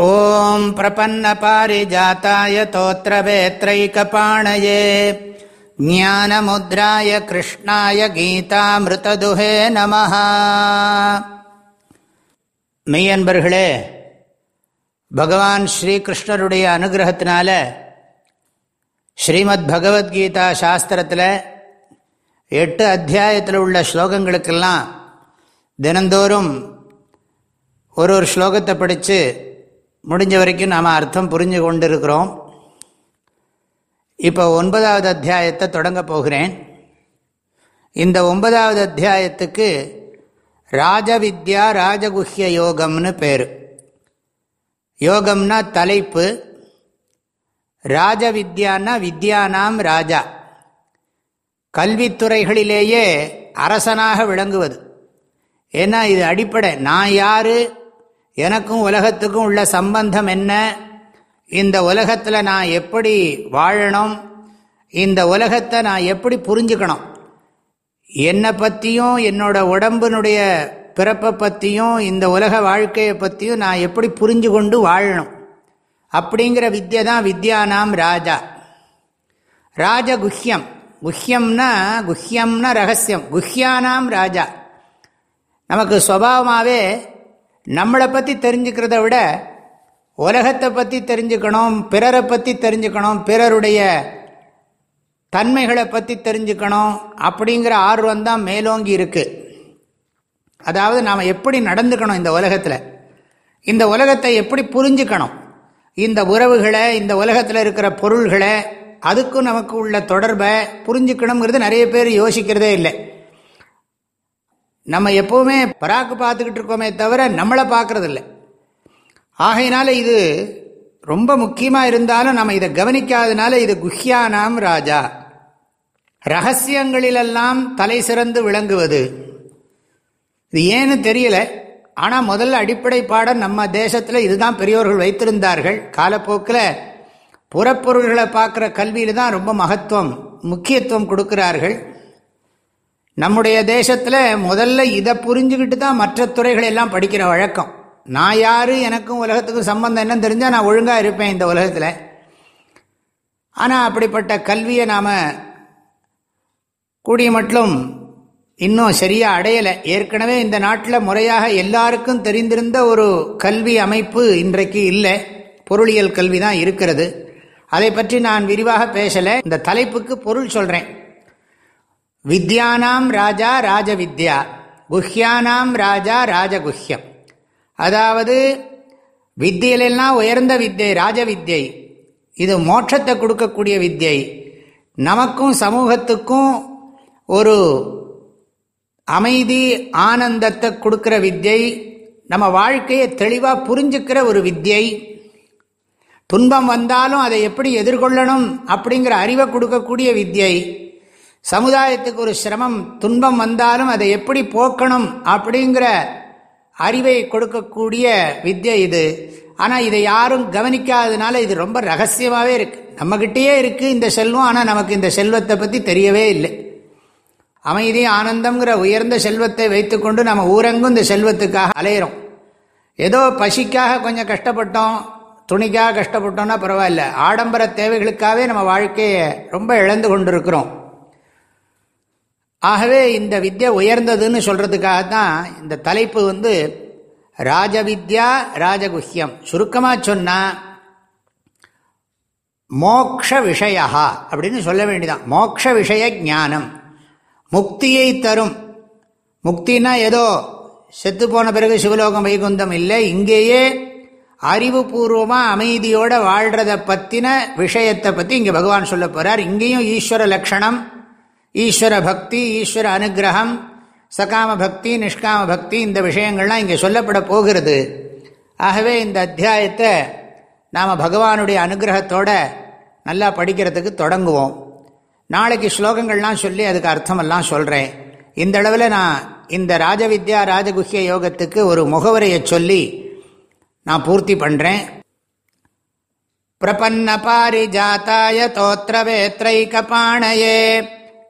ॐ प्रपन्नपारिजाताय तोत्रवेत्रैकपाणये ज्ञानमुद्राय कृष्णाय गीतामृतदुहे நமः மெய்யன்பர்களே பகவான் ஸ்ரீகிருஷ்ணருடைய அனுகிரகத்தினால ஸ்ரீமத் பகவத்கீதா சாஸ்திரத்தில் எட்டு அத்தியாயத்தில் உள்ள ஸ்லோகங்களுக்கெல்லாம் தினந்தோறும் ஒரு ஒரு ஸ்லோகத்தை படித்து முடிஞ்ச வரைக்கும் நாம் அர்த்தம் புரிஞ்சு கொண்டு இருக்கிறோம் இப்போ ஒன்பதாவது அத்தியாயத்தை தொடங்க போகிறேன். இந்த ஒன்பதாவது அத்தியாயத்துக்கு ராஜவித்யா ராஜகுஹ்ய யோகம்னு பேர். யோகம்னா தலைப்பு ராஜவித்யான்னா வித்யானாம் ராஜா. கல்வித்துறைகளிலேயே அரசனாக விளங்குவது. ஏன்னா இது அடிப்படை. நான் யார் எனக்கும் உலகத்துக்கும் உள்ள சம்பந்தம் என்ன? இந்த உலகத்தில் நான் எப்படி வாழணும்? இந்த உலகத்தை நான் எப்படி புரிஞ்சுக்கணும்? என்னை பற்றியும் என்னோட உடம்பினுடைய பிறப்பை பற்றியும் இந்த உலக வாழ்க்கையை பற்றியும் நான் எப்படி புரிஞ்சு கொண்டு வாழணும்? அப்படிங்கிற வித்யை தான் வித்யானாம் ராஜா. ராஜ குஹ்யம் குஹ்யம்னா குஹ்யம்னா ரகசியம். குஹ்யானாம் ராஜா. நமக்கு சுவாவமாகவே நம்மளை பற்றி தெரிஞ்சுக்கிறத விட உலகத்தை பற்றி தெரிஞ்சுக்கணும் பிறரை பற்றி தெரிஞ்சுக்கணும் பிறருடைய தன்மைகளை பற்றி தெரிஞ்சுக்கணும் அப்படிங்கிற ஆர்வம் தான் மேலோங்கி இருக்குது அதாவது நாம் எப்படி நடந்துக்கணும் இந்த உலகத்தில்? இந்த உலகத்தை எப்படி புரிஞ்சுக்கணும்? இந்த உறவுகளை இந்த உலகத்தில் இருக்கிற பொருள்களை அதுக்கும் நமக்கு உள்ள தொடர்பை புரிஞ்சுக்கணுங்கிறது நிறைய பேர் யோசிக்கிறதே இல்லை. நம்ம எப்போவுமே பராக்கு பார்த்துக்கிட்டு இருக்கோமே தவிர நம்மளை பார்க்கறதில்ல. ஆகையினால இது ரொம்ப முக்கியமாக இருந்தாலும் நம்ம இதை கவனிக்காதனால இது குஹ்யானாம் ராஜா. ரகசியங்களிலெல்லாம் தலை சிறந்து விளங்குவது. இது ஏன்னு தெரியல. ஆனால் முதல்ல அடிப்படை பாடம் நம்ம தேசத்தில் இதுதான் பெரியோர்கள் வைத்திருந்தார்கள். காலப்போக்கில் புறப்பொருள்களை பார்க்குற கல்வியில் தான் ரொம்ப மகத்துவம் முக்கியத்துவம் கொடுக்கிறார்கள். நம்முடைய தேசத்தில் முதல்ல இதை புரிஞ்சுக்கிட்டு தான் மற்ற துறைகள் எல்லாம் படிக்கிற வழக்கம். நான் யார் எனக்கும் உலகத்துக்கும் சம்பந்தம் என்னன்னு தெரிஞ்சால் நான் ஒழுங்காக இருப்பேன் இந்த உலகத்தில். ஆனால் அப்படிப்பட்ட கல்வியை நாம் கூடிய மட்டும் இன்னும் சரியாக அடையலை. ஏற்கனவே இந்த நாட்டில் முறையாக எல்லாருக்கும் தெரிந்திருந்த ஒரு கல்வி அமைப்பு இன்றைக்கு இல்லை. பொருளியல் கல்வி தான் இருக்கிறது. அதை பற்றி நான் விரிவாக பேசலை. இந்த தலைப்புக்கு பொருள் சொல்கிறேன் வித்யானாம் ராஜா ராஜவித்யா குஹ்யானாம் ராஜா ராஜகுஹ்யம். அதாவது வித்தியிலெல்லாம் உயர்ந்த வித்தியை ராஜவித்யை இது மோட்சத்தை கொடுக்கக்கூடிய வித்தியை நமக்கும் சமூகத்துக்கும் ஒரு அமைதி ஆனந்தத்தை கொடுக்குற வித்யை நம்ம வாழ்க்கையை தெளிவாக புரிஞ்சுக்கிற ஒரு வித்யை துன்பம் வந்தாலும் அதை எப்படி எதிர்கொள்ளணும் அப்படிங்கிற அறிவை கொடுக்கக்கூடிய வித்யை சமுதாயத்துக்கு ஒரு சிரமம் துன்பம் வந்தாலும் அதை எப்படி போக்கணும் அப்படிங்கிற அறிவை கொடுக்கக்கூடிய வித்யை இது. ஆனால் இதை யாரும் கவனிக்காததுனால இது ரொம்ப ரகசியமாகவே இருக்குது நம்மகிட்டயே இருக்குது இந்த செல்வம் ஆனால் நமக்கு இந்த செல்வத்தை பற்றி தெரியவே இல்லை. அமைதி ஆனந்தம்ங்கிற உயர்ந்த செல்வத்தை வைத்துக்கொண்டு நம்ம ஊரெங்கும் இந்த செல்வத்துக்காக அலையிறோம். ஏதோ பசிக்காக கொஞ்சம் கஷ்டப்பட்டோம் துணிக்காக கஷ்டப்பட்டோம்னா பரவாயில்ல. ஆடம்பர தேவைகளுக்காகவே நம்ம வாழ்க்கையை ரொம்ப இழந்து கொண்டிருக்கிறோம். ஆகவே இந்த வித்யா உயர்ந்ததுன்னு சொல்கிறதுக்காக தான் இந்த தலைப்பு வந்து ராஜவித்யா ராஜகுஹ்யம். சுருக்கமாக சொன்னால் மோக்ஷ விஷயா அப்படின்னு சொல்ல வேண்டியதான் மோக்ஷ விஷய ஞானம். முக்தியை தரும். முக்தினா ஏதோ செத்து போன பிறகு சிவலோகம் வைகுந்தம் இல்லை இங்கேயே அறிவுபூர்வமாக அமைதியோடு வாழ்கிறத பற்றின விஷயத்தை பற்றி இங்கே பகவான் சொல்ல போகிறார் இங்கேயும் ஈஸ்வர லக்ஷணம் ஈஸ்வர பக்தி ஈஸ்வர அனுகிரகம் சகாம பக்தி நிஷ்காம பக்தி இந்த விஷயங்கள்லாம் இங்கே சொல்லப்பட போகிறது. ஆகவே இந்த அத்தியாயத்தை நாம் பகவானுடைய அனுகிரகத்தோட நல்லா படிக்கிறதுக்கு தொடங்குவோம். நாளைக்கு ஸ்லோகங்கள்லாம் சொல்லி அதுக்கு அர்த்தமெல்லாம் சொல்கிறேன் இந்த அளவில் நான் இந்த ராஜவித்யா ராஜகுஹ்ய யோகத்துக்கு ஒரு முகவரையை சொல்லி நான் பூர்த்தி பண்ணுறேன் பிரபன்ன பாரிஜாத்தாய தோத்திரவேத்ரைகபாணயே